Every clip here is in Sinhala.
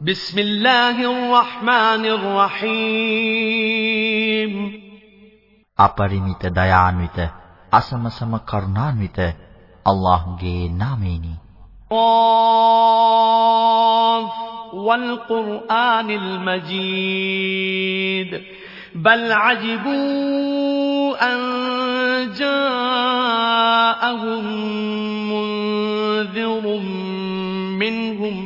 بسم الله الرحمن الرحيم අපරිමිත දයාන්විත අසමසම කරුණාන්විත අල්ලාහ්ගේ නාමයෙනි قاف والقرآن المجيد بل عجبوا أن جاءهم منذر منهم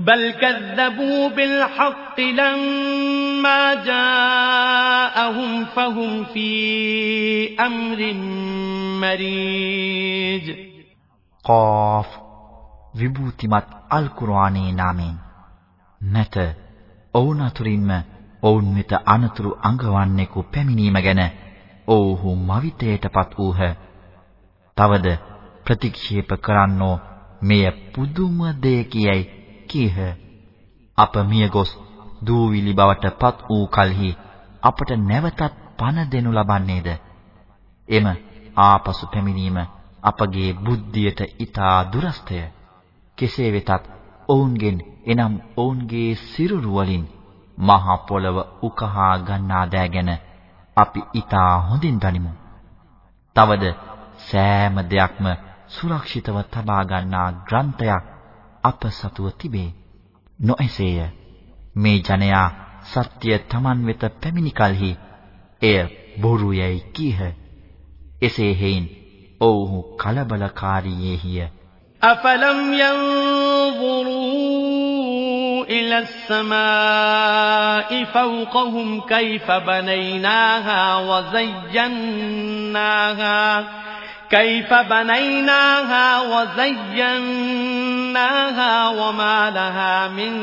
بل كذبوا بالحق لما جاءهم فهم في أمر مريج قاف විභූතිමත් අල් කුර්ආනයේ නාමයෙන් නැත ඔවුන් අතුරින්ම ඔවුන් වෙත අනතුරු අඟවන්නෙකු පැමිණීම ගැන ඔවුහු මවිතයටපත් වූහ. තවද ප්‍රතික්ෂේප කරන්නෝ මෙය පුදුම දෙයකියයි කීහ. අප මියගොස් දූවිලි බවට පත් වූ කලෙහි අපට නැවතත් පණ දෙනු ලබන්නේද? එම ආපසු පැමිණීම අපගේ බුද්ධියට ඊටා දුරස්තය. කෙසේ වෙතත් ඔවුන්ගෙන් එනම් ඔවුන්ගේ සිරුරු වලින් මහ පොළව උකහා ගන්නා දෑ ගැන අපි ඊටා හොඳින් දනිමු. තවද සෑම දෙයක්ම සුරක්ෂිතව තබා ගන්නා ග්‍රන්ථයක් අප සතුව තිබේ. නොඑසේය. මේ ජනයා සත්‍ය තමන් වෙත පැමිණි කලෙහි එය බොරු යයි කීහ. එසේ හේයින් ඔව්හු කලබලකාරීයේහිය. أفلم ينظروا إلى السماء فوقهم كيف بنيناها وزيناها كيف بنيناها وزيناها وما لها من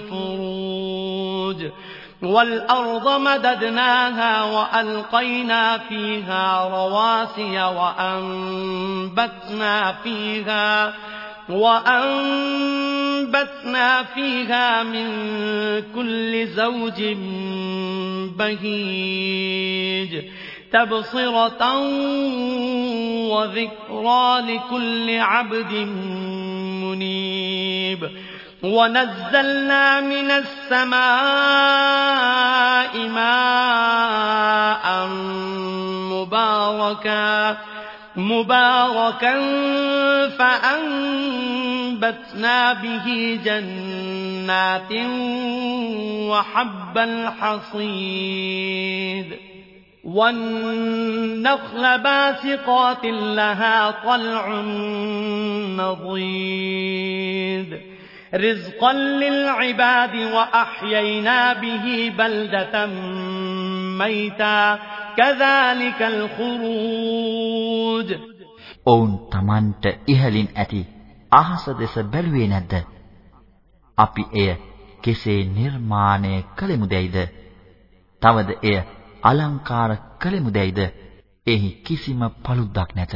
فروج والأرض مددناها وألقينا فيها رواسي وأنبتنا فيها وأنبتنا فيها من كل زوج بهيج تبصرة وذكرى لكل عبد منيب. ونزلنا من السماء ماء مباركا مباركا فأنبتنا به جنات وحب الحصيد. والنخل باسقات لها طلع نضيد رزقا للعباد وأحيينا به بلدة ميتا كذلك الخروج ඔවුන් Tamanට ඉහලින් ඇති අහස දෙස බැලුවේ නැද්ද? අපි එය කෙසේ නිර්මාණය කළෙමුදැයිද? තවද එය අලංකාර කළෙමුදැයිද? එහි කිසිම paluddක් නැත.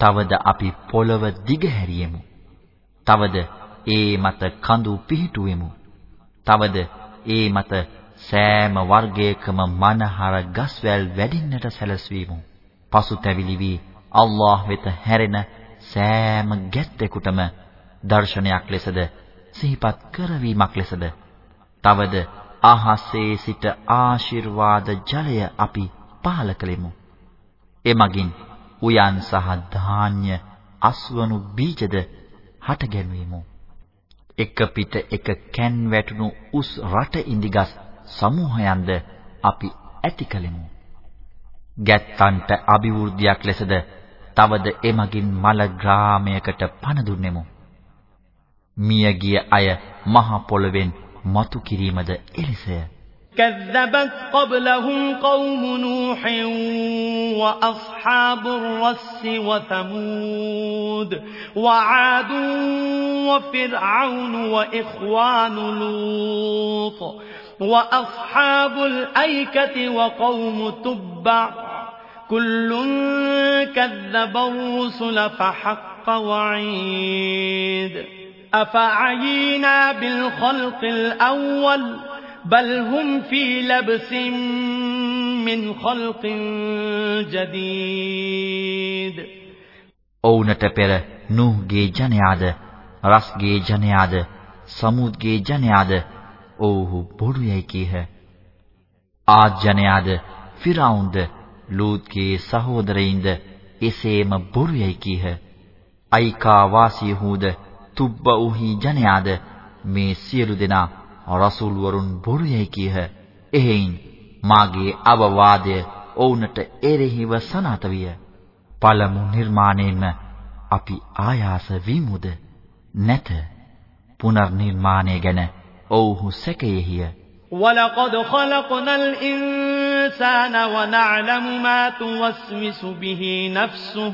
තවද අපි පොළව දිගහැරියෙමු. තවද ඒ මත කඳු පිහිටුවෙමු. තවද ඒ මත සෑම වර්ගයකම මනහර ගස්වැල් වැඩින්නට සැලසීමු. පසුතැවිලි වී අල්ලාහ් වෙත හැරෙන සෑම ගැත්තෙකුටම දර්ශනයක් ලෙසද සිහිපත් කරවීමක් ලෙසද තවද අහසේ සිට ආශිර්වාද ජලය අපි පහල කළෙමු. එමගින් උයන් සහ ධාන්‍ය අස්වනු බීජද හටගැන්වීමු. එක පිට එක කැන් වැටුණු උස් රට ඉදිගස් සමූහයන්ද අපි ඇති කලෙමු. ගැත්තන්ට අභිවෘද්ධියක් ලෙසද තවද එමගින් මල ග්‍රාමයකට පණ දුන්නෙමු. මියගිය අය මහ පොළවෙන් මතු කිරීමද එලෙසය. كذبت قبلهم قوم نوح وأصحاب الرس وثمود وعاد وفرعون وإخوان لوط وأصحاب الأيكة وقوم تبع كل كذب الرسل فحق وعيد أفعينا بالخلق الأول بل هم في لبس من خلق جديد ඔවුන්ට පෙර නූහ්ගේ ජනයාද රස්ගේ ජනයාද සමුද්ගේ ජනයාද ඔව්හු බොරු යයි කීහ. ආද් ජනයාද ෆිරාවුන්ද ලූත්ගේ සහෝදරයින්ද එසේම බොරු යයි කීහ. අයිකා වාසීහුද තුබ්බඋහි ජනයාද මේ සියලු දෙනා රසූල් වරුන් බොරු යයි කීහ. එහෙයින් මාගේ අවවාදය ඔවුන්ට එරෙහිව සනාත විය. පළමු නිර්මාණයෙන්ම අපි ආයාස වීමුද නැත. පුනර්නිර්මාණය ගැන ඔව්හු සැකයෙහිය. وَلَقَدْ خَلَقْنَا الْإِنسَانَ وَنَعْلَمُ مَا تُوَسْوِسُ بِهِ نَفْسُهُ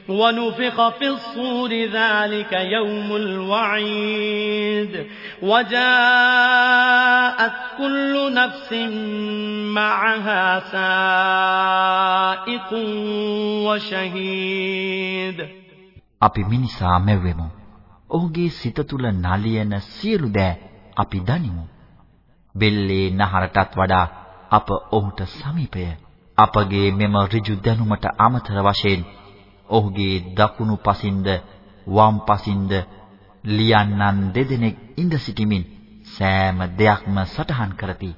ونفخ في الصور ذلك يوم الوعيد وجاءت كل نفس معها سائق وشهيد අපි මිනිසා මැවෙමු. ඔහුගේ සිත තුල නලියන සියලු දෑ අපි දනිමු. බෙල්ලේ නහරටත් වඩා අප ඔහුට සමීපය. අපගේ මෙම ඍජු දැනුමට අමතර වශයෙන් ඔහුගේ දකුණු පසින්ද වම් පසින්ද ලියන්නන් දෙදෙනෙක් ඉඳ සිටිමින් සෑම දෙයක්ම සටහන් කරති.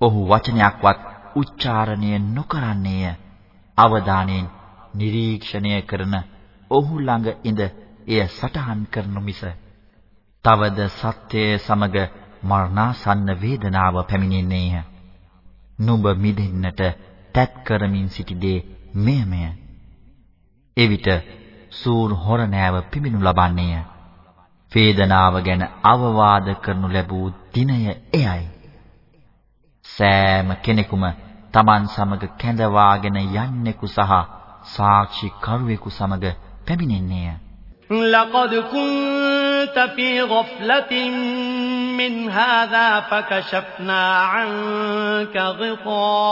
ඔහු වචනයක්වත් උච්චාරණය නොකරන්නේය. අවධානයෙන් නිරීක්ෂණය කරන ඔහු ළඟ ඉඳ එය සටහන් කරනු මිස තවද සත්‍යය සමග මරණාසන්න වේදනාව පැමිණෙන්නේය. නුඹ මිදෙන්නට තැත් කරමින් සිටි දේ මෙයමය. එවිට සූර් හොරණෑව පිමිනු ලබන්නේය. වේදනාව ගැන අවවාද කරනු ලැබූ දිනය එයයි. සෑම කෙනෙකුම Taman සමග කැඳවාගෙන යන්නෙකු සහ සාක්ෂි කරුවෙකු සමග පැමිණෙන්නේය. لقد كنت في غفلة من هذا فكشفنا عنك غطاءك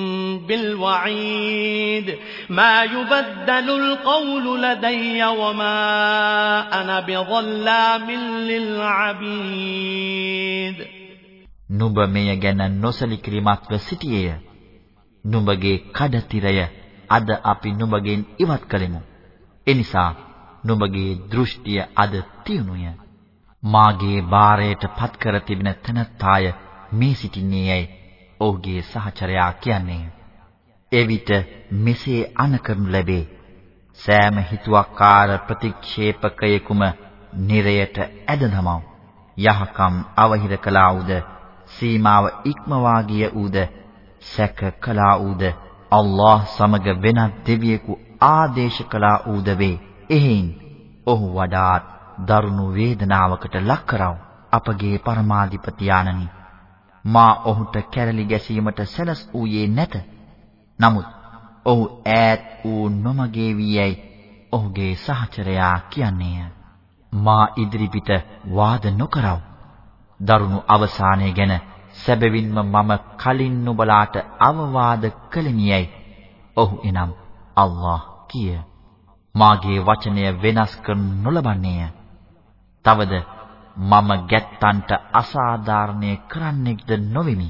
بالوعيد ما يبدل القول لدي وما أنا بظلام للعبيد නුඹ මෙය ගැන නොසලිකිරීමත්ව සිටියේය. නුඹගේ කඩතිරය අද අපි නුඹගෙන් ඉවත් කළෙමු. එනිසා නුඹගේ දෘෂ්ටිය අද තියුණුය. මාගේ බාරයට පත් කර තිබෙන තනත්තාය මේ සිටින්නේ යයි ඔහුගේ සහචරයා කියන්නේ. එවිට මෙසේ අනකරනු ලැබේ. සෑම හිතුවක්කාර ප්‍රතික්ෂේපකයෙකුම නිරයට ඇද නමව. යහකම් අවහිර කළා වූද සීමාව ඉක්මවා ගිය ඌද සැක කළා ඌද අල්ලාහ් සමග වෙනත් දෙවියෙකු ආදේශ කළා ඌද වේ. එහෙයින් ඔහු වඩාත් දරුණු වේදනාවකට ලක් කරව. අපගේ පරමාධිපති ආනනි මා ඔහුට කැරලි ගැසීමට සැලස් වූයේ නැත. නමුත් ඔහු ඈත් වූ නොමගේ වියයි ඔහුගේ සහචරයා කියන්නේය. මා ඉදිරිපිට වාද නොකරව. දරුණු අවසානය ගැන සැබවින්ම මම කලින් නුඹලාට අවවාද කළෙමියයි. ඔහු එනම් අල්ලාහ් කිය. මාගේ වචනය වෙනස් කර නොලබන්නේය. තවද මම ගැත්තන්ට අසාධාරණය කරන්නෙක්ද නොවෙමි.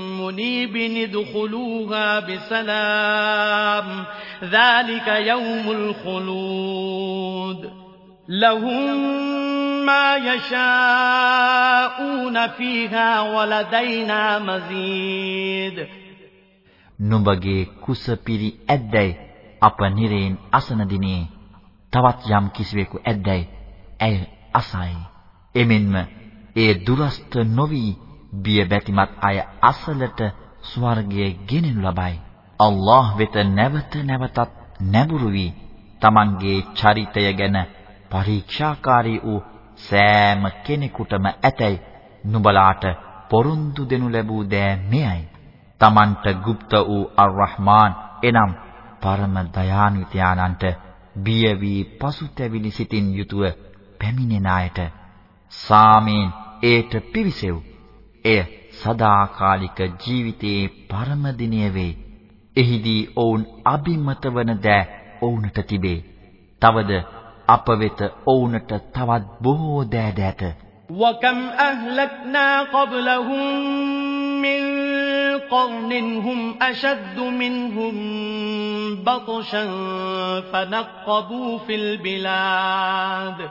منيب ادخلوها بسلام ذلك يوم الخلود لهم ما يشاءون فيها ولدينا مزيد නුඹගේ කුස පිරි ඇද්දැයි අප නිරේන් අසන දිනේ තවත් යම් කිසිවෙකු ඇද්දැයි ඇය අසයි එමෙන්ම ඒ දුරස්ත නොවි බිය බැතිමත් අය අසලට ස්වර්ගයේ ගෙනෙනු ලබයි අල්ලාහ් වෙත නැවත නැවතත් නැඹුරු වී Tamanගේ චරිතය ගැන පරීක්ෂාකාරී වූ සෑම කෙනෙකුටම ඇතැයි නුඹලාට පොරොන්දු දෙනු ලැබූ දෑ මෙයයි. Tamanට গুপ্ত වූ අර්-රහ්මාන් එනම් පරම දයාන්විතයානන්ට බිය වී පසුතැවිලි සිතින් යුතුව පැමිණෙන අයට සාමීන් ඒට පිවිසෙව්. එය සදාකාලික ජීවිතයේ පරම දිනය වේ. එහිදී ඔවුන් අබිමත වන දෑ ඔවුන්ට තිබේ. තවද අප වෙත ඔවුන්ට තවත් බොහෝ දෑ දෑත. وكم أهلكنا قبلهم من قرن هم أشد منهم بطشا فنقبوا في البلاد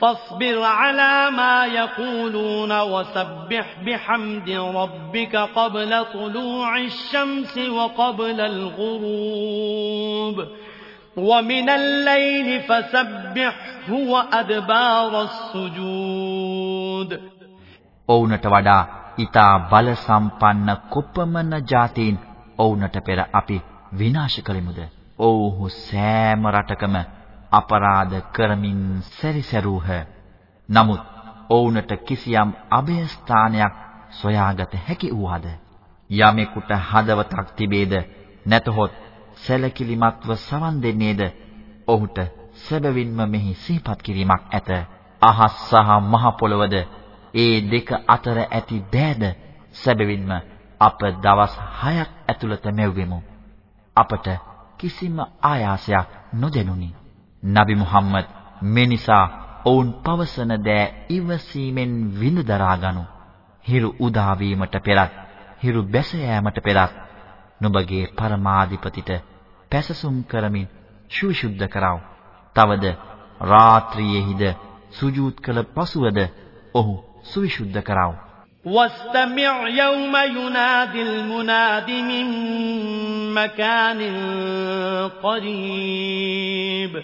فاصبر على ما يقولون وسبح بحمد ربك قبل طلوع الشمس وقبل الغروب. ومن الليل فسبحه وأدبار السجود. ඔවුනට වඩා ඊතා බල සම්පන්න කොපමණ જાතීන් ඔවුනට පෙර අපි විනාශ කළෙමුද? ඔව්හු සෑම රටකම අපරාධ කරමින් සැරිසරුහ. නමුත් ඔවුන්ට කිසියම් අභය ස්ථානයක් සොයාගත හැකි වූාද? යමෙකුට හදවතක් තිබේද නැතහොත් සැලකිලිමත්ව සවන් දෙන්නේද? ඔහුට සැබවින්ම මෙහි සිහිපත් කිරීමක් ඇත. අහස් සහ මහ පොළවද ඒ දෙක අතර ඇති දෑද සැබවින්ම අප දවස් 6ක් ඇතුළත මෙව්වෙමු. අපට කිසිම ආයාසයක් නොදැනුනි. නබි මුහම්මද් මේ නිසා ඔවුන් පවසන දෑ ඉවසීමෙන් විඳ දරාගනු. හිරු උදා වීමට පෙරත්, හිරු බැස යාමට පෙරත් නුඹගේ පරමාධිපතිට පැසසුම් කරමින් ශුවිශුද්ධ කරව. තවද රාත්‍රියේහිද සුජූද් කළ පසුවද ඔහු සුවිශුද්ධ කරව. واستمع يوم ينادي المناد من مكان قريب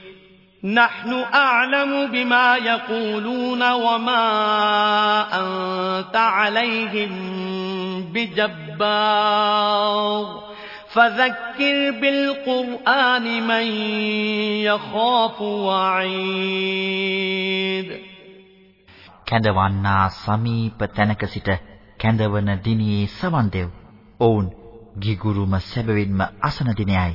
نحن أعلم بما يقولون وما أنت عليهم بجبار فذكر بالقرآن من يخاف وعيد කැඳවන්නා සමීප තැනක සිට කැඳවන දිනේ සවන් දෙව්. ඔවුන් ගිගුරුම සැබවින්ම අසන දිනයයි.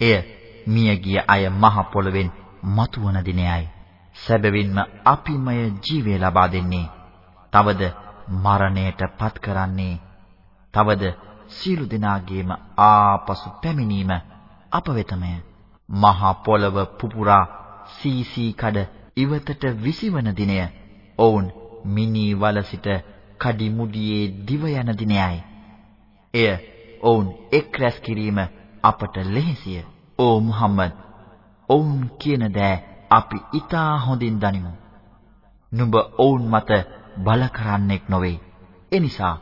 එය මියගිය අය මහ පොළවෙන් මතුවන දිනයයි. සැබවින්ම අපිමය ජීවය ලබා දෙන්නේ. තවද මරණයට පත් කරන්නේ. තවද සියලු දෙනාගේම ආපසු පැමිණීම අප වෙතමය. මහා පොළව පුපුරා සීසී කඩ ඉවතට විසිවන දිනය ඔවුන් මිනී වල සිට කඩි මුඩියේ දිව යන දිනයයි. එය ඔවුන් එක් රැස් කිරීම අපට ලෙහෙසිය. ඕ මුහම්මද් ඔවුන් කියන දෑ අපි ඊටා හොඳින් දනිමු. නුඹ ඔවුන් මත බල කරන්නෙක් නොවේ. එනිසා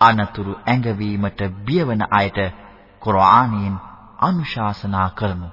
අනතුරු ඇඟවීමට බියවන අයට කුර්ආනයෙන් අනුශාසනා කරමු.